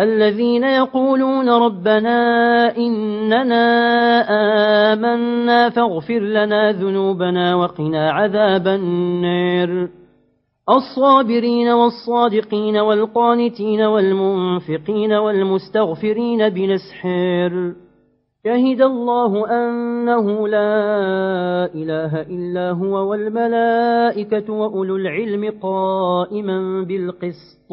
الذين يقولون ربنا إننا آمنا فاغفر لنا ذنوبنا وقنا عذاب النار. الصابرين والصادقين والقانتين والمنفقين والمستغفرين بنسحر شهد الله أنه لا إله إلا هو والملائكة وأولو العلم قائما بالقسط.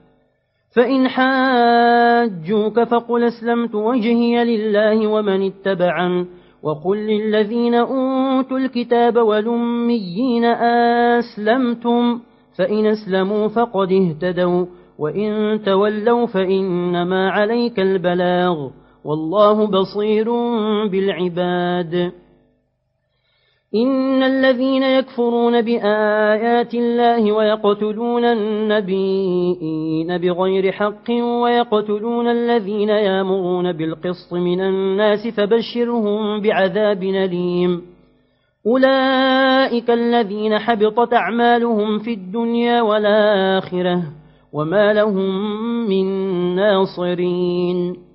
فإن حاجوك فقل أسلمت وجهي لله ومن اتبعا وقل للذين أوتوا الكتاب والأميين أسلمتم فإن أسلموا فقد اهتدوا وإن تولوا فإنما عليك البلاغ والله بصير بالعباد إن الذين يكفرون بآيات الله ويقتلون النبيين بغير حق ويقتلون الذين يامرون بالقسط من الناس فبشرهم بعذاب نليم أولئك الذين حبطت أعمالهم في الدنيا والآخرة وما لهم من ناصرين